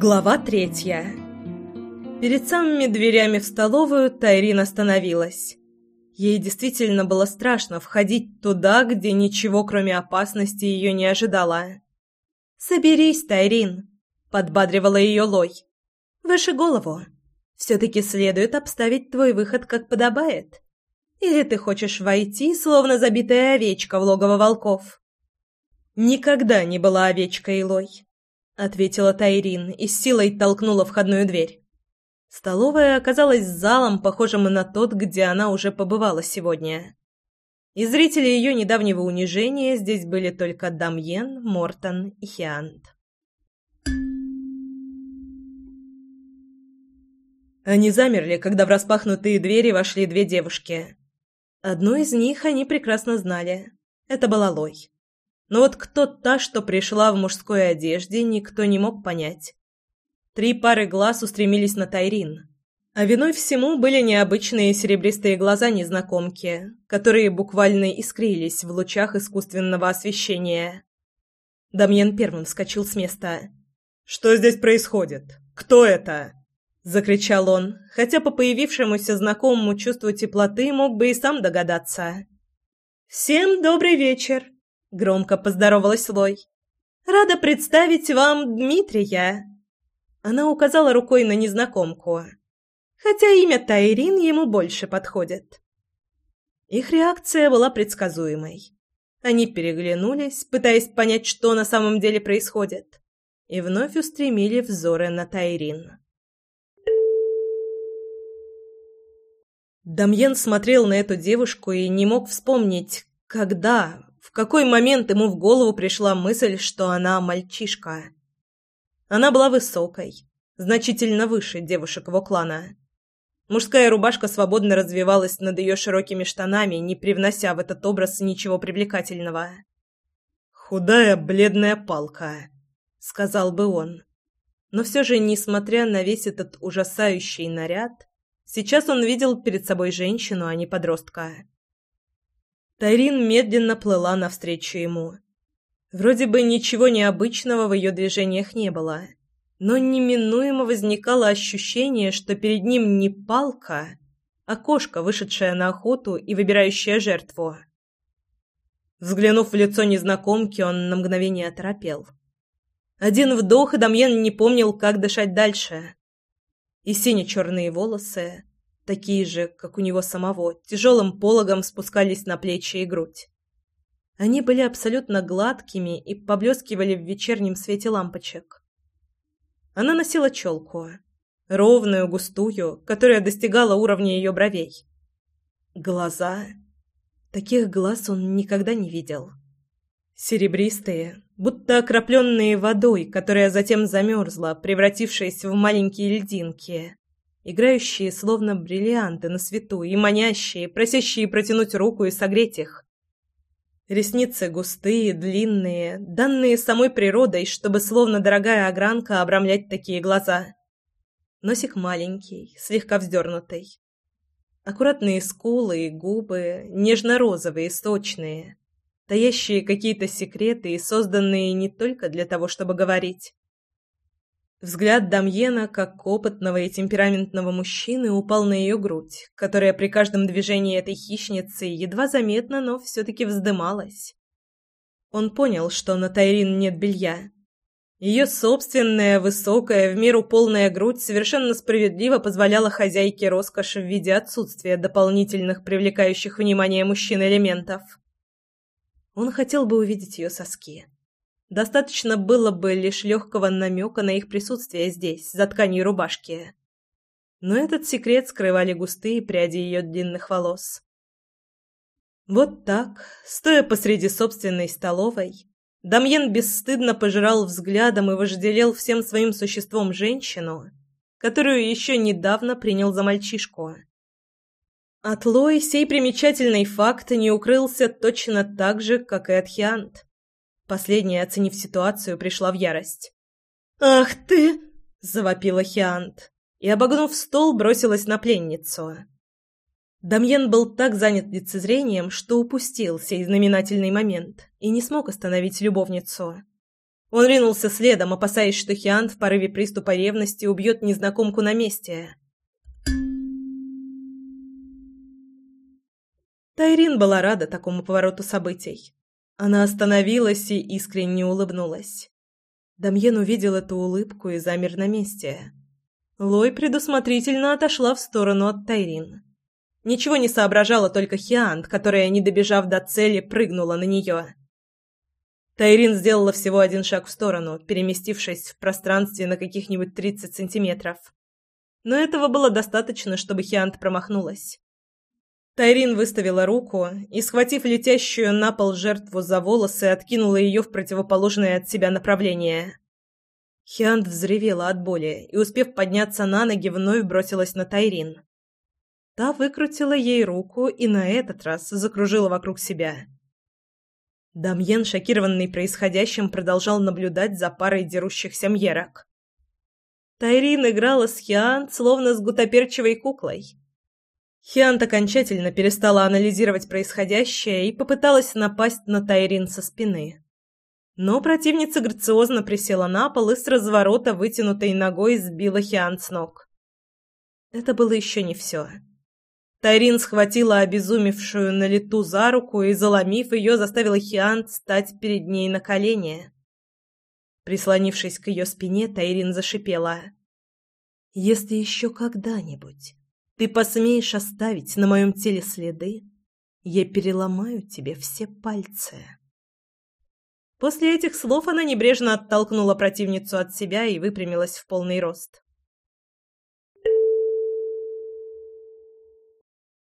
Глава третья. Перед самыми дверями в столовую Тайрин остановилась. Ей действительно было страшно входить туда, где ничего, кроме опасности, ее не ожидало. «Соберись, Тайрин», — подбадривала ее Лой. «Выше голову. Все-таки следует обставить твой выход как подобает. Или ты хочешь войти, словно забитая овечка в логово волков?» «Никогда не была овечкой, Лой», — ответила Тайрин и с силой толкнула входную дверь. Столовая оказалась залом, похожим на тот, где она уже побывала сегодня. И зрители ее недавнего унижения здесь были только Дамьен, Мортон и Хиант. Они замерли, когда в распахнутые двери вошли две девушки. Одну из них они прекрасно знали. Это была Лой. Но вот кто та, что пришла в мужской одежде, никто не мог понять. Три пары глаз устремились на Тайрин. А виной всему были необычные серебристые глаза незнакомки, которые буквально искрились в лучах искусственного освещения. Дамьен первым вскочил с места. «Что здесь происходит? Кто это?» — закричал он, хотя по появившемуся знакомому чувству теплоты мог бы и сам догадаться. «Всем добрый вечер!» — громко поздоровалась Лой. «Рада представить вам Дмитрия!» Она указала рукой на незнакомку. Хотя имя Тайрин ему больше подходит. Их реакция была предсказуемой. Они переглянулись, пытаясь понять, что на самом деле происходит, и вновь устремили взоры на Тайрин. Дамьен смотрел на эту девушку и не мог вспомнить, когда, в какой момент ему в голову пришла мысль, что она мальчишка. Она была высокой, значительно выше девушек его клана. Мужская рубашка свободно развивалась над ее широкими штанами, не привнося в этот образ ничего привлекательного. «Худая, бледная палка», — сказал бы он. Но все же, несмотря на весь этот ужасающий наряд, сейчас он видел перед собой женщину, а не подростка. Тарин медленно плыла навстречу ему. Вроде бы ничего необычного в ее движениях не было, но неминуемо возникало ощущение, что перед ним не палка, а кошка, вышедшая на охоту и выбирающая жертву. Взглянув в лицо незнакомки, он на мгновение оторопел. Один вдох, и Дамьен не помнил, как дышать дальше. И сине-черные волосы, такие же, как у него самого, тяжелым пологом спускались на плечи и грудь. Они были абсолютно гладкими и поблескивали в вечернем свете лампочек. Она носила челку, ровную, густую, которая достигала уровня ее бровей. Глаза... Таких глаз он никогда не видел. Серебристые, будто окропленные водой, которая затем замерзла, превратившись в маленькие льдинки, играющие словно бриллианты на свету и манящие, просящие протянуть руку и согреть их. Ресницы густые, длинные, данные самой природой, чтобы словно дорогая огранка обрамлять такие глаза. Носик маленький, слегка вздернутый. Аккуратные скулы и губы, нежно-розовые, сочные, таящие какие-то секреты и созданные не только для того, чтобы говорить. Взгляд Дамьена, как опытного и темпераментного мужчины, упал на ее грудь, которая при каждом движении этой хищницы едва заметно, но все-таки вздымалась. Он понял, что на Тайрин нет белья. Ее собственная, высокая, в меру полная грудь совершенно справедливо позволяла хозяйке роскоши в виде отсутствия дополнительных привлекающих внимание мужчин элементов. Он хотел бы увидеть ее соски. Достаточно было бы лишь легкого намека на их присутствие здесь, за тканью рубашки. Но этот секрет скрывали густые пряди ее длинных волос. Вот так, стоя посреди собственной столовой, Дамьен бесстыдно пожирал взглядом и вожделел всем своим существом женщину, которую еще недавно принял за мальчишку. От Лои сей примечательный факт не укрылся точно так же, как и от Хиант. Последняя, оценив ситуацию, пришла в ярость. «Ах ты!» — завопила Хиант и, обогнув стол, бросилась на пленницу. Дамьен был так занят лицезрением, что упустил сей знаменательный момент и не смог остановить любовницу. Он ринулся следом, опасаясь, что Хиан в порыве приступа ревности убьет незнакомку на месте. Тайрин была рада такому повороту событий. Она остановилась и искренне улыбнулась. Дамьен увидел эту улыбку и замер на месте. Лой предусмотрительно отошла в сторону от Тайрин. Ничего не соображала только Хиант, которая, не добежав до цели, прыгнула на нее. Тайрин сделала всего один шаг в сторону, переместившись в пространстве на каких-нибудь 30 сантиметров. Но этого было достаточно, чтобы Хиант промахнулась. Тайрин выставила руку и, схватив летящую на пол жертву за волосы, откинула ее в противоположное от себя направление. Хиант взревела от боли и, успев подняться на ноги, вновь бросилась на Тайрин. Та выкрутила ей руку и на этот раз закружила вокруг себя. Дамьен, шокированный происходящим, продолжал наблюдать за парой дерущихся мьерок. Тайрин играла с Хиант, словно с гутоперчивой куклой. Хиант окончательно перестала анализировать происходящее и попыталась напасть на Тайрин со спины. Но противница грациозно присела на пол и с разворота вытянутой ногой сбила Хиант с ног. Это было еще не все. Тайрин схватила обезумевшую на лету за руку и, заломив ее, заставила Хиант стать перед ней на колени. Прислонившись к ее спине, Тайрин зашипела. «Если еще когда-нибудь ты посмеешь оставить на моем теле следы, я переломаю тебе все пальцы. После этих слов она небрежно оттолкнула противницу от себя и выпрямилась в полный рост.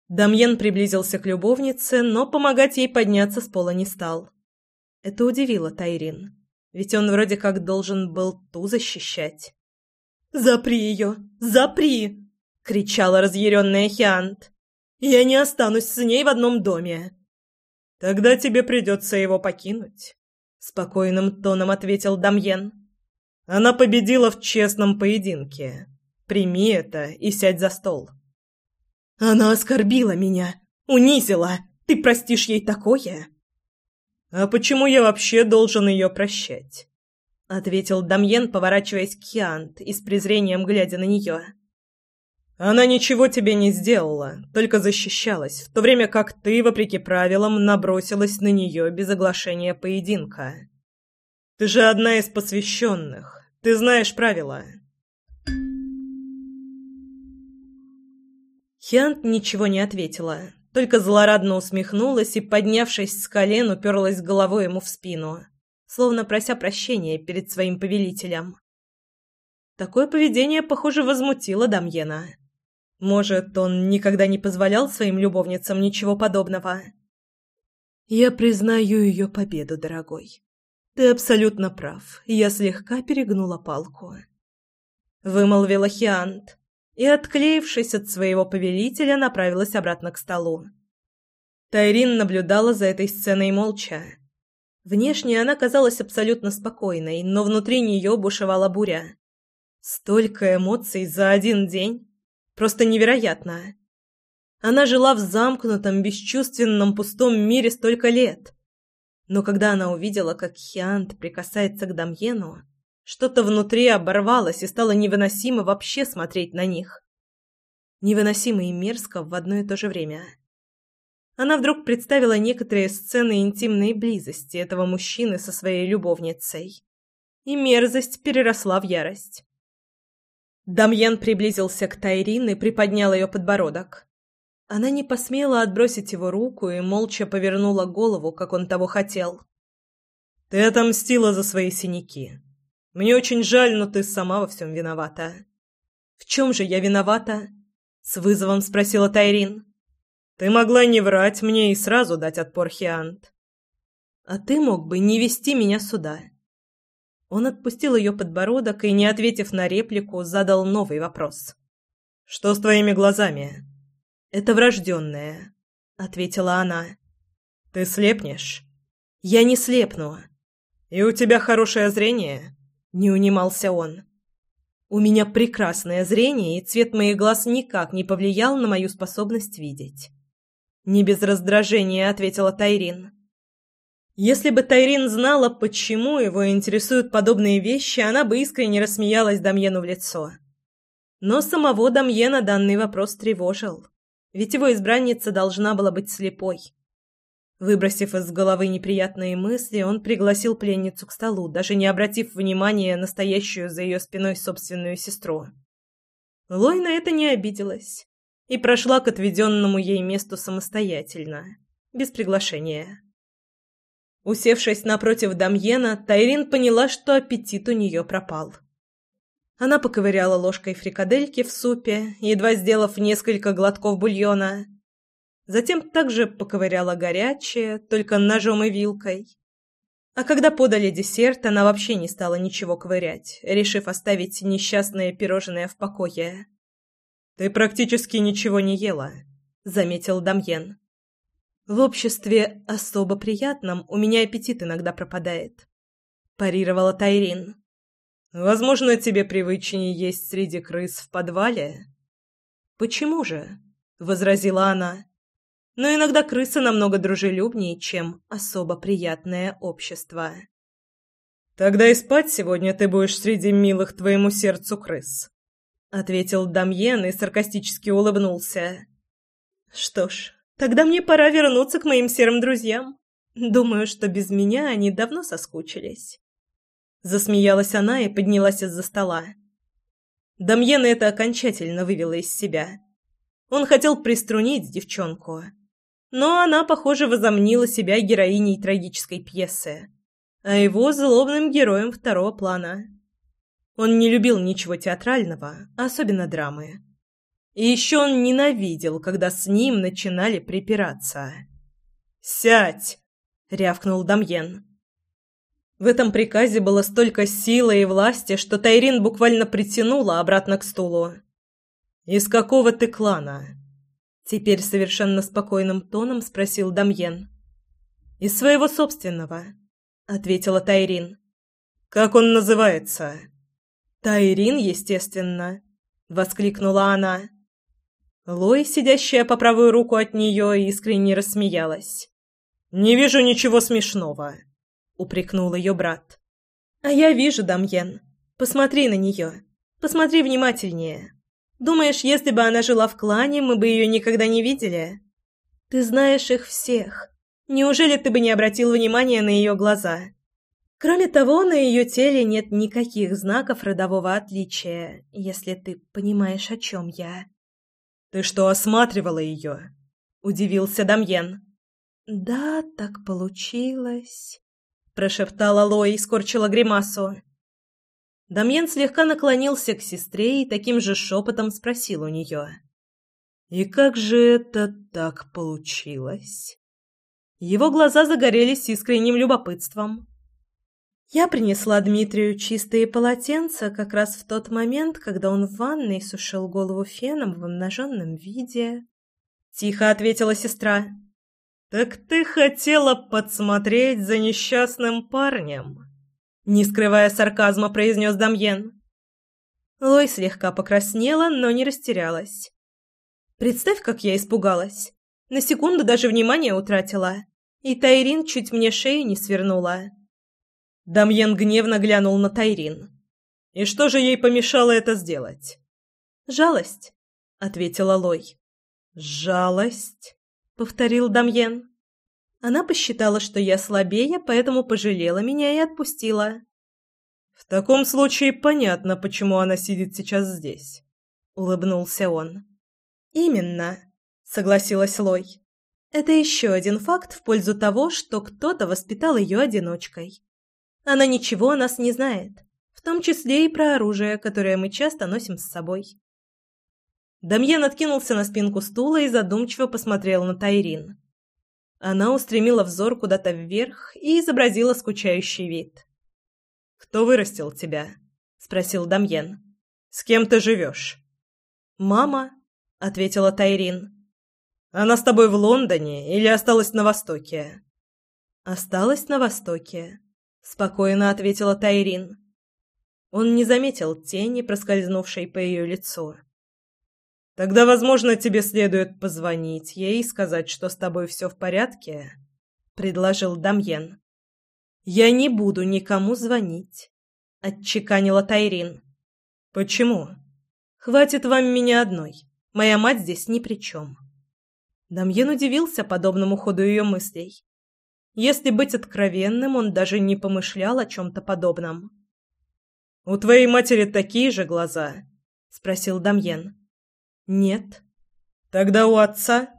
Дамьен приблизился к любовнице, но помогать ей подняться с пола не стал. Это удивило Тайрин, ведь он вроде как должен был ту защищать. «Запри ее! Запри!» Кричала разъяренная Хиант. «Я не останусь с ней в одном доме». «Тогда тебе придется его покинуть», — спокойным тоном ответил Дамьен. «Она победила в честном поединке. Прими это и сядь за стол». «Она оскорбила меня, унизила. Ты простишь ей такое?» «А почему я вообще должен ее прощать?» — ответил Дамьен, поворачиваясь к Хиант и с презрением глядя на нее. Она ничего тебе не сделала, только защищалась, в то время как ты, вопреки правилам, набросилась на нее без оглашения поединка. Ты же одна из посвященных, ты знаешь правила. Хиант ничего не ответила, только злорадно усмехнулась и, поднявшись с колен, уперлась головой ему в спину, словно прося прощения перед своим повелителем. Такое поведение, похоже, возмутило Дамьена. Может, он никогда не позволял своим любовницам ничего подобного? Я признаю ее победу, дорогой. Ты абсолютно прав. Я слегка перегнула палку. Вымолвила Хиант и, отклеившись от своего повелителя, направилась обратно к столу. Тайрин наблюдала за этой сценой молча. Внешне она казалась абсолютно спокойной, но внутри нее бушевала буря. Столько эмоций за один день. Просто невероятно. Она жила в замкнутом, бесчувственном, пустом мире столько лет. Но когда она увидела, как Хиант прикасается к Дамьену, что-то внутри оборвалось и стало невыносимо вообще смотреть на них. Невыносимо и мерзко в одно и то же время. Она вдруг представила некоторые сцены интимной близости этого мужчины со своей любовницей. И мерзость переросла в ярость. Дамьен приблизился к Тайрин и приподнял ее подбородок. Она не посмела отбросить его руку и молча повернула голову, как он того хотел. «Ты отомстила за свои синяки. Мне очень жаль, но ты сама во всем виновата». «В чем же я виновата?» — с вызовом спросила Тайрин. «Ты могла не врать мне и сразу дать отпор Хиант». «А ты мог бы не вести меня сюда». Он отпустил ее подбородок и, не ответив на реплику, задал новый вопрос. «Что с твоими глазами?» «Это врожденное», — ответила она. «Ты слепнешь?» «Я не слепну». «И у тебя хорошее зрение?» — не унимался он. «У меня прекрасное зрение, и цвет моих глаз никак не повлиял на мою способность видеть». Не без раздражения ответила Тайрин. Если бы Тайрин знала, почему его интересуют подобные вещи, она бы искренне рассмеялась Дамьену в лицо. Но самого Дамьена данный вопрос тревожил, ведь его избранница должна была быть слепой. Выбросив из головы неприятные мысли, он пригласил пленницу к столу, даже не обратив внимания на стоящую за ее спиной собственную сестру. Лой на это не обиделась и прошла к отведенному ей месту самостоятельно, без приглашения. Усевшись напротив Дамьена, Тайрин поняла, что аппетит у нее пропал. Она поковыряла ложкой фрикадельки в супе, едва сделав несколько глотков бульона. Затем также поковыряла горячее, только ножом и вилкой. А когда подали десерт, она вообще не стала ничего ковырять, решив оставить несчастное пирожное в покое. «Ты практически ничего не ела», — заметил Дамьен. В обществе особо приятном у меня аппетит иногда пропадает, парировала Тайрин. Возможно, тебе привычнее есть среди крыс в подвале. Почему же? возразила она. Но иногда крысы намного дружелюбнее, чем особо приятное общество. Тогда и спать сегодня ты будешь среди милых твоему сердцу крыс, ответил Дамьен и саркастически улыбнулся. Что ж, Тогда мне пора вернуться к моим серым друзьям. Думаю, что без меня они давно соскучились. Засмеялась она и поднялась из-за стола. Дамьена это окончательно вывела из себя. Он хотел приструнить девчонку, но она, похоже, возомнила себя героиней трагической пьесы, а его злобным героем второго плана. Он не любил ничего театрального, особенно драмы. И еще он ненавидел, когда с ним начинали припираться. «Сядь!» — рявкнул Дамьен. В этом приказе было столько силы и власти, что Тайрин буквально притянула обратно к стулу. «Из какого ты клана?» Теперь совершенно спокойным тоном спросил Дамьен. «Из своего собственного», — ответила Тайрин. «Как он называется?» «Тайрин, естественно», — воскликнула она. Лой, сидящая по правую руку от нее, искренне рассмеялась. «Не вижу ничего смешного», — упрекнул ее брат. «А я вижу, Дамьен. Посмотри на нее. Посмотри внимательнее. Думаешь, если бы она жила в клане, мы бы ее никогда не видели? Ты знаешь их всех. Неужели ты бы не обратил внимания на ее глаза? Кроме того, на ее теле нет никаких знаков родового отличия, если ты понимаешь, о чем я». «Ты что, осматривала ее?» — удивился Дамьен. «Да, так получилось», — прошептала Лои и скорчила гримасу. Дамьен слегка наклонился к сестре и таким же шепотом спросил у нее. «И как же это так получилось?» Его глаза загорелись искренним любопытством. Я принесла Дмитрию чистые полотенца как раз в тот момент, когда он в ванной сушил голову феном в обнаженном виде. Тихо ответила сестра. «Так ты хотела подсмотреть за несчастным парнем?» Не скрывая сарказма, произнес Дамьен. Лой слегка покраснела, но не растерялась. «Представь, как я испугалась. На секунду даже внимание утратила. И Тайрин чуть мне шею не свернула. Дамьен гневно глянул на Тайрин. «И что же ей помешало это сделать?» «Жалость», — ответила Лой. «Жалость», — повторил Дамьен. Она посчитала, что я слабее, поэтому пожалела меня и отпустила. «В таком случае понятно, почему она сидит сейчас здесь», — улыбнулся он. «Именно», — согласилась Лой. «Это еще один факт в пользу того, что кто-то воспитал ее одиночкой. Она ничего о нас не знает, в том числе и про оружие, которое мы часто носим с собой. Дамьен откинулся на спинку стула и задумчиво посмотрел на Тайрин. Она устремила взор куда-то вверх и изобразила скучающий вид. «Кто вырастил тебя?» — спросил Дамьен. «С кем ты живешь?» «Мама», — ответила Тайрин. «Она с тобой в Лондоне или осталась на Востоке?» «Осталась на Востоке», спокойно ответила Тайрин. Он не заметил тени, проскользнувшей по ее лицу. Тогда, возможно, тебе следует позвонить ей и сказать, что с тобой все в порядке, предложил Дамьен. «Я не буду никому звонить», — отчеканила Тайрин. «Почему?» «Хватит вам меня одной. Моя мать здесь ни при чем». Дамьен удивился подобному ходу ее мыслей. Если быть откровенным, он даже не помышлял о чем-то подобном. «У твоей матери такие же глаза?» — спросил Дамьен. «Нет». «Тогда у отца?»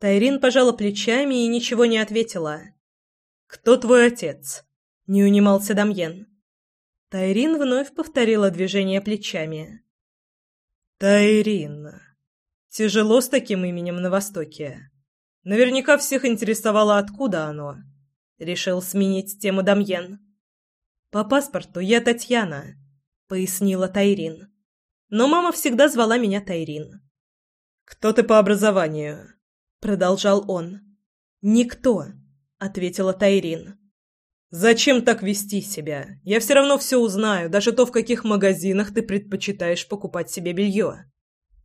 Тайрин пожала плечами и ничего не ответила. «Кто твой отец?» — не унимался Дамьен. Тайрин вновь повторила движение плечами. «Тайрин. Тяжело с таким именем на Востоке. Наверняка всех интересовало, откуда оно. Решил сменить тему Дамьен. «По паспорту я Татьяна», — пояснила Тайрин. «Но мама всегда звала меня Тайрин». «Кто ты по образованию?» — продолжал он. «Никто», — ответила Тайрин. «Зачем так вести себя? Я все равно все узнаю, даже то, в каких магазинах ты предпочитаешь покупать себе белье».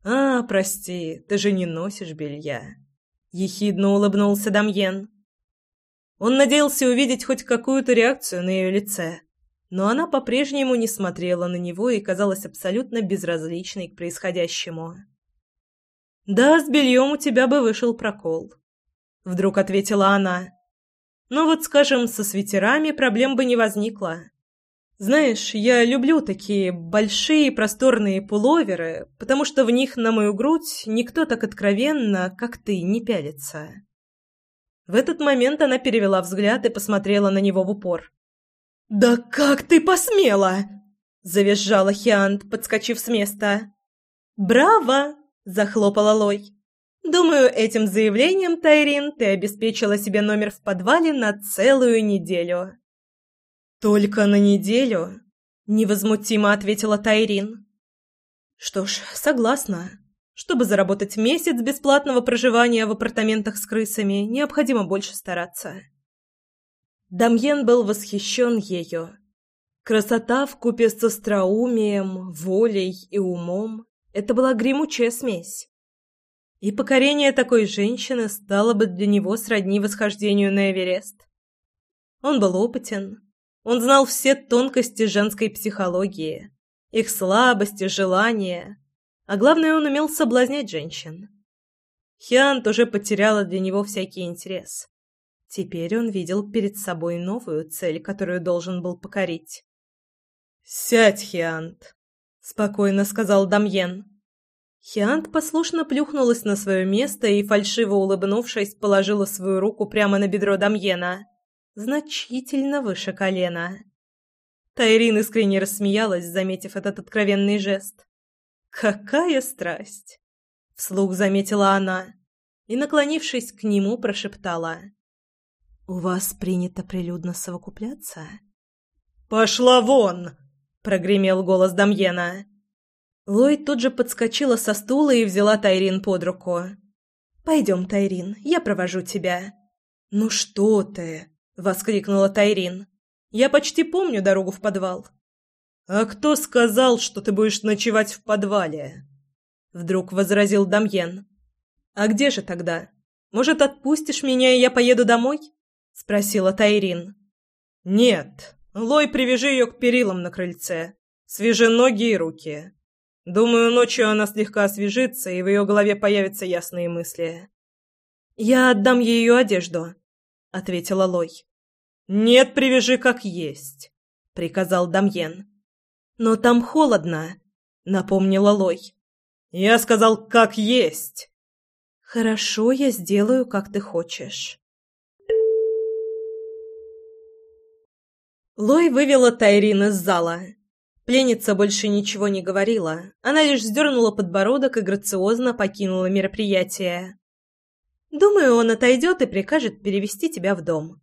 «А, прости, ты же не носишь белья», — ехидно улыбнулся Дамьен. Он надеялся увидеть хоть какую-то реакцию на ее лице, но она по-прежнему не смотрела на него и казалась абсолютно безразличной к происходящему. «Да, с бельем у тебя бы вышел прокол», — вдруг ответила она. «Но вот, скажем, со свитерами проблем бы не возникло. Знаешь, я люблю такие большие просторные пуловеры, потому что в них на мою грудь никто так откровенно, как ты, не пялится. В этот момент она перевела взгляд и посмотрела на него в упор. «Да как ты посмела!» – завизжала Хиант, подскочив с места. «Браво!» – захлопала Лой. «Думаю, этим заявлением, Тайрин, ты обеспечила себе номер в подвале на целую неделю». «Только на неделю?» – невозмутимо ответила Тайрин. «Что ж, согласна. Чтобы заработать месяц бесплатного проживания в апартаментах с крысами, необходимо больше стараться». Дамьен был восхищен ею. Красота в купе с остроумием, волей и умом – это была гремучая смесь. И покорение такой женщины стало бы для него сродни восхождению на Эверест. Он был опытен, он знал все тонкости женской психологии, их слабости, желания, а главное, он умел соблазнять женщин. Хиант уже потеряла для него всякий интерес. Теперь он видел перед собой новую цель, которую должен был покорить. «Сядь, Хиант», — спокойно сказал Дамьен. Хиант послушно плюхнулась на свое место и, фальшиво улыбнувшись, положила свою руку прямо на бедро Дамьена значительно выше колена. Тайрин искренне рассмеялась, заметив этот откровенный жест. «Какая страсть!» — вслух заметила она и, наклонившись к нему, прошептала. «У вас принято прилюдно совокупляться?» «Пошла вон!» — прогремел голос Дамьена. Ллойд тут же подскочила со стула и взяла Тайрин под руку. «Пойдем, Тайрин, я провожу тебя». «Ну что ты?» — воскликнула Тайрин. «Я почти помню дорогу в подвал». «А кто сказал, что ты будешь ночевать в подвале?» Вдруг возразил Дамьен. «А где же тогда? Может, отпустишь меня, и я поеду домой?» Спросила Тайрин. «Нет. Лой, привяжи ее к перилам на крыльце. Свяжи ноги и руки. Думаю, ночью она слегка освежится, и в ее голове появятся ясные мысли». «Я отдам ей ее одежду», — ответила Лой. «Нет, привяжи как есть», — приказал Дамьен. «Но там холодно», — напомнила Лой. «Я сказал, как есть». «Хорошо, я сделаю, как ты хочешь». Лой вывела Тайрин из зала. Пленница больше ничего не говорила. Она лишь сдернула подбородок и грациозно покинула мероприятие. Думаю, он отойдет и прикажет перевести тебя в дом.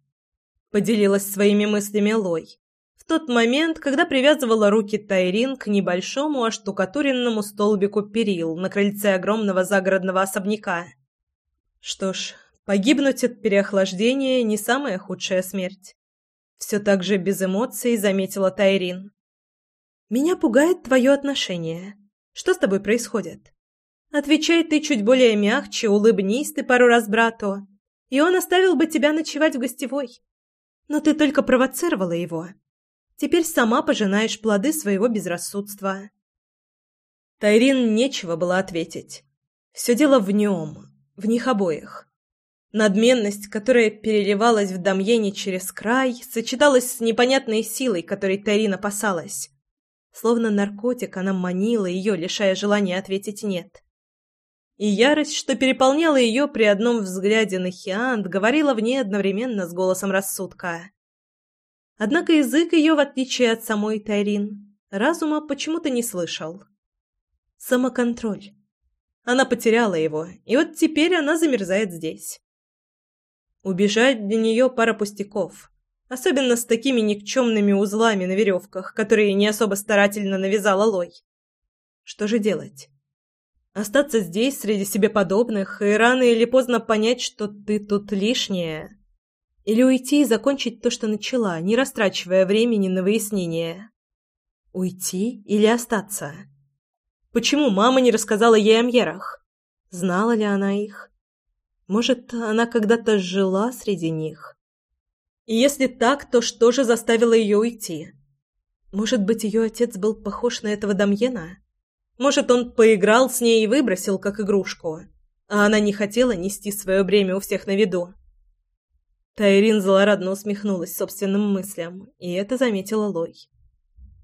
Поделилась своими мыслями Лой. В тот момент, когда привязывала руки Тайрин к небольшому оштукатуренному столбику перил на крыльце огромного загородного особняка. Что ж, погибнуть от переохлаждения не самая худшая смерть. Все так же без эмоций заметила Тайрин. «Меня пугает твое отношение. Что с тобой происходит?» Отвечай ты чуть более мягче, улыбнись ты пару раз брату, и он оставил бы тебя ночевать в гостевой. Но ты только провоцировала его. Теперь сама пожинаешь плоды своего безрассудства. Тайрин нечего было ответить. Все дело в нем, в них обоих. Надменность, которая переливалась в Дамьене через край, сочеталась с непонятной силой, которой Тайрин опасалась. Словно наркотик, она манила ее, лишая желания ответить «нет». И ярость, что переполняла ее при одном взгляде на Хиант, говорила в ней одновременно с голосом рассудка. Однако язык ее, в отличие от самой Тайрин, разума почему-то не слышал. Самоконтроль. Она потеряла его, и вот теперь она замерзает здесь. Убежать для нее пара пустяков, особенно с такими никчемными узлами на веревках, которые не особо старательно навязала Лой. Что же делать? Остаться здесь среди себе подобных и рано или поздно понять, что ты тут лишняя? Или уйти и закончить то, что начала, не растрачивая времени на выяснение? Уйти или остаться? Почему мама не рассказала ей о Мьерах? Знала ли она их? Может, она когда-то жила среди них? И если так, то что же заставило ее уйти? Может быть, ее отец был похож на этого Дамьена? Может, он поиграл с ней и выбросил, как игрушку, а она не хотела нести свое бремя у всех на виду? Тайрин злорадно усмехнулась собственным мыслям, и это заметила Лой.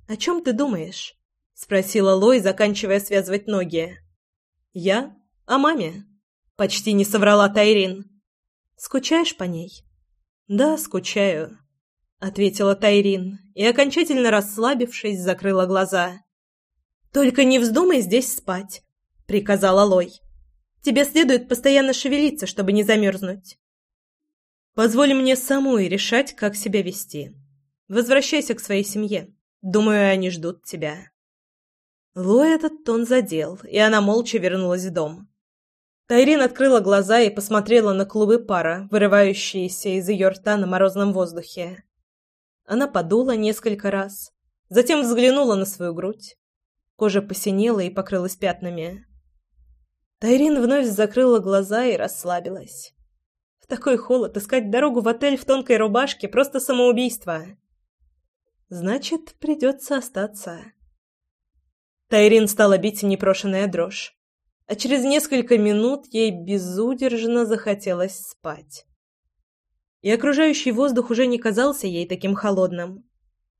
«О чем ты думаешь?» — спросила Лой, заканчивая связывать ноги. «Я? О маме?» — почти не соврала Тайрин. «Скучаешь по ней?» «Да, скучаю», — ответила Тайрин и, окончательно расслабившись, закрыла глаза. «Только не вздумай здесь спать», — приказала Лой. «Тебе следует постоянно шевелиться, чтобы не замерзнуть». Позволь мне самой решать, как себя вести. Возвращайся к своей семье. Думаю, они ждут тебя». Ло этот тон задел, и она молча вернулась в дом. Тайрин открыла глаза и посмотрела на клубы пара, вырывающиеся из ее рта на морозном воздухе. Она подула несколько раз, затем взглянула на свою грудь. Кожа посинела и покрылась пятнами. Тайрин вновь закрыла глаза и расслабилась. В такой холод искать дорогу в отель в тонкой рубашке – просто самоубийство. Значит, придется остаться. Тайрин стала бить непрошенная дрожь. А через несколько минут ей безудержно захотелось спать. И окружающий воздух уже не казался ей таким холодным.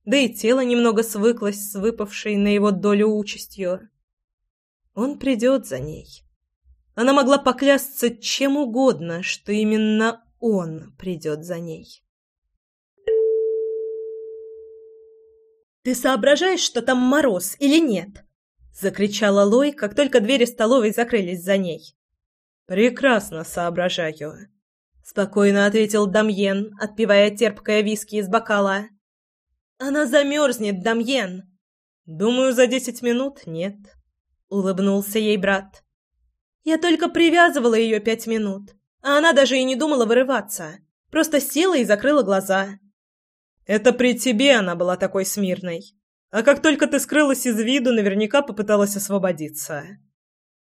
Да и тело немного свыклось с выпавшей на его долю участью. Он придет за ней. Она могла поклясться чем угодно, что именно он придет за ней. «Ты соображаешь, что там мороз или нет?» — закричала Лой, как только двери столовой закрылись за ней. «Прекрасно соображаю», — спокойно ответил Дамьен, отпивая терпкое виски из бокала. «Она замерзнет, Дамьен!» «Думаю, за десять минут нет», — улыбнулся ей брат. Я только привязывала ее пять минут, а она даже и не думала вырываться. Просто села и закрыла глаза. Это при тебе она была такой смирной. А как только ты скрылась из виду, наверняка попыталась освободиться.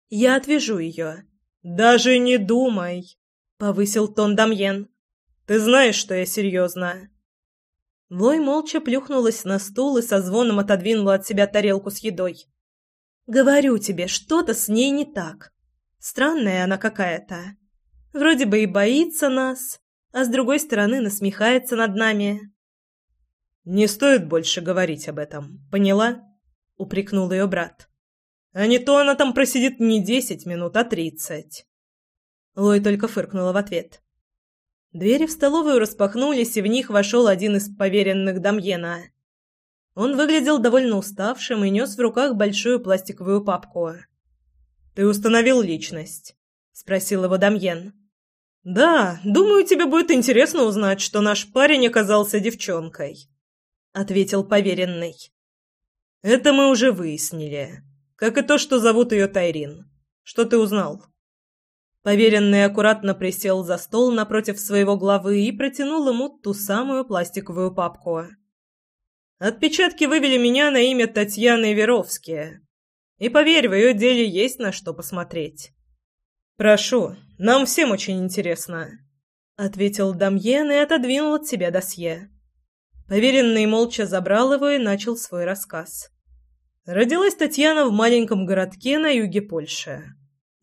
Я отвяжу ее. Даже не думай, повысил тон Дамьен. Ты знаешь, что я серьезно. Лой молча плюхнулась на стул и со звоном отодвинула от себя тарелку с едой. «Говорю тебе, что-то с ней не так. Странная она какая-то. Вроде бы и боится нас, а с другой стороны насмехается над нами. «Не стоит больше говорить об этом, поняла?» — упрекнул ее брат. «А не то она там просидит не десять минут, а тридцать». Лой только фыркнула в ответ. Двери в столовую распахнулись, и в них вошел один из поверенных Дамьена. Он выглядел довольно уставшим и нес в руках большую пластиковую папку. «Ты установил личность?» — спросил его Дамьен. «Да, думаю, тебе будет интересно узнать, что наш парень оказался девчонкой», — ответил поверенный. «Это мы уже выяснили. Как и то, что зовут ее Тайрин. Что ты узнал?» Поверенный аккуратно присел за стол напротив своего главы и протянул ему ту самую пластиковую папку. «Отпечатки вывели меня на имя Татьяны Веровские. И поверь, в ее деле есть на что посмотреть. Прошу, нам всем очень интересно, ответил Дамьен и отодвинул от себя досье. Поверенный молча забрал его и начал свой рассказ. Родилась Татьяна в маленьком городке на юге Польши.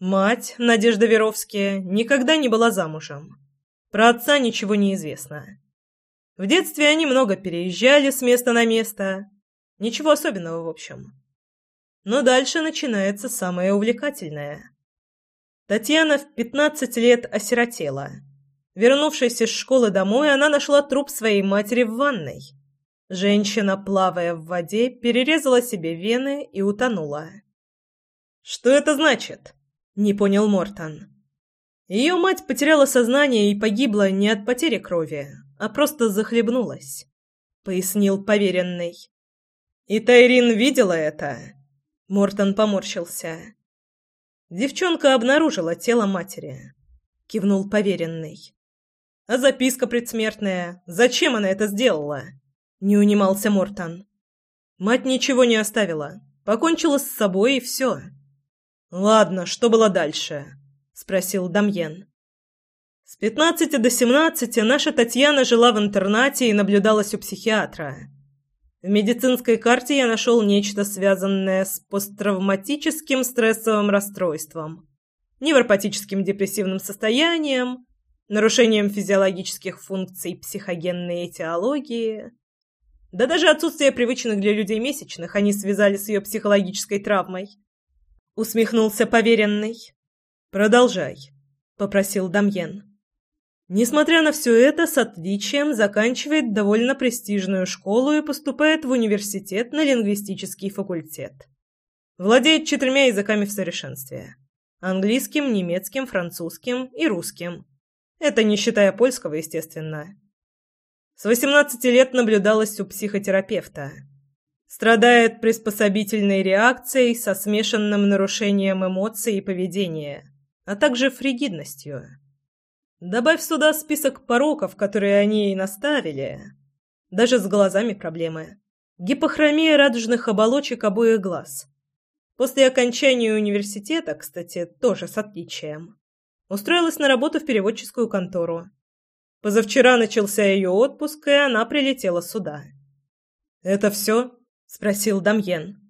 Мать, Надежда Веровская, никогда не была замужем. Про отца ничего не известно. В детстве они много переезжали с места на место. Ничего особенного, в общем. Но дальше начинается самое увлекательное. Татьяна в 15 лет осиротела. Вернувшись из школы домой, она нашла труп своей матери в ванной. Женщина, плавая в воде, перерезала себе вены и утонула. «Что это значит?» – не понял Мортон. Ее мать потеряла сознание и погибла не от потери крови, а просто захлебнулась, — пояснил поверенный. «И Тайрин видела это?» Мортон поморщился. «Девчонка обнаружила тело матери», — кивнул поверенный. «А записка предсмертная? Зачем она это сделала?» — не унимался Мортон. «Мать ничего не оставила. Покончила с собой и все». «Ладно, что было дальше?» спросил Дамьен. С пятнадцати до семнадцати наша Татьяна жила в интернате и наблюдалась у психиатра. В медицинской карте я нашел нечто связанное с посттравматическим стрессовым расстройством, невропатическим депрессивным состоянием, нарушением физиологических функций психогенной этиологии. Да даже отсутствие привычных для людей месячных они связали с ее психологической травмой. Усмехнулся поверенный. «Продолжай», — попросил Дамьен. Несмотря на все это, с отличием заканчивает довольно престижную школу и поступает в университет на лингвистический факультет. Владеет четырьмя языками в совершенстве. Английским, немецким, французским и русским. Это не считая польского, естественно. С 18 лет наблюдалась у психотерапевта. Страдает приспособительной реакцией со смешанным нарушением эмоций и поведения а также фригидностью. Добавь сюда список пороков, которые они ей наставили. Даже с глазами проблемы. Гипохромия радужных оболочек обоих глаз. После окончания университета, кстати, тоже с отличием. Устроилась на работу в переводческую контору. Позавчера начался ее отпуск, и она прилетела сюда. «Это все?» – спросил Дамьен.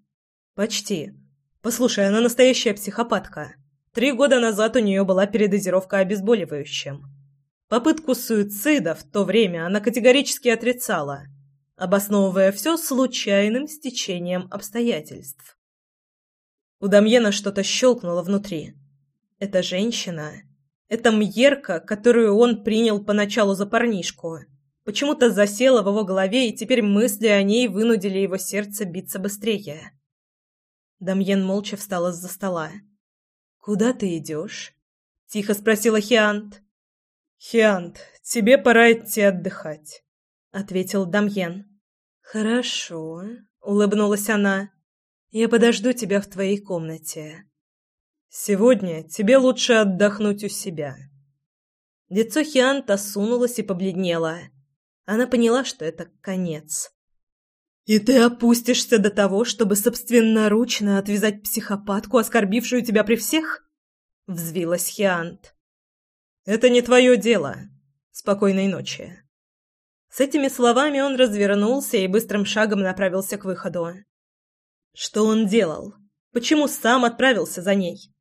«Почти. Послушай, она настоящая психопатка. Три года назад у нее была передозировка обезболивающим. Попытку суицида в то время она категорически отрицала, обосновывая все случайным стечением обстоятельств. У Дамьена что-то щелкнуло внутри. Эта женщина, эта Мьерка, которую он принял поначалу за парнишку, почему-то засела в его голове, и теперь мысли о ней вынудили его сердце биться быстрее. Дамьен молча встал из-за стола. «Куда ты идешь?» — тихо спросила Хиант. «Хиант, тебе пора идти отдыхать», — ответил Дамьен. «Хорошо», — улыбнулась она. «Я подожду тебя в твоей комнате». «Сегодня тебе лучше отдохнуть у себя». Лицо Хианта сунулось и побледнело. Она поняла, что это конец. «И ты опустишься до того, чтобы собственноручно отвязать психопатку, оскорбившую тебя при всех?» — взвилась Хиант. «Это не твое дело. Спокойной ночи». С этими словами он развернулся и быстрым шагом направился к выходу. Что он делал? Почему сам отправился за ней?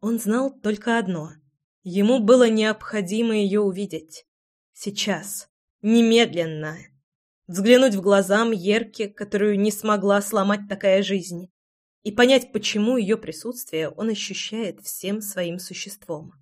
Он знал только одно. Ему было необходимо ее увидеть. Сейчас. Немедленно взглянуть в глаза Мьерке, которую не смогла сломать такая жизнь, и понять, почему ее присутствие он ощущает всем своим существом.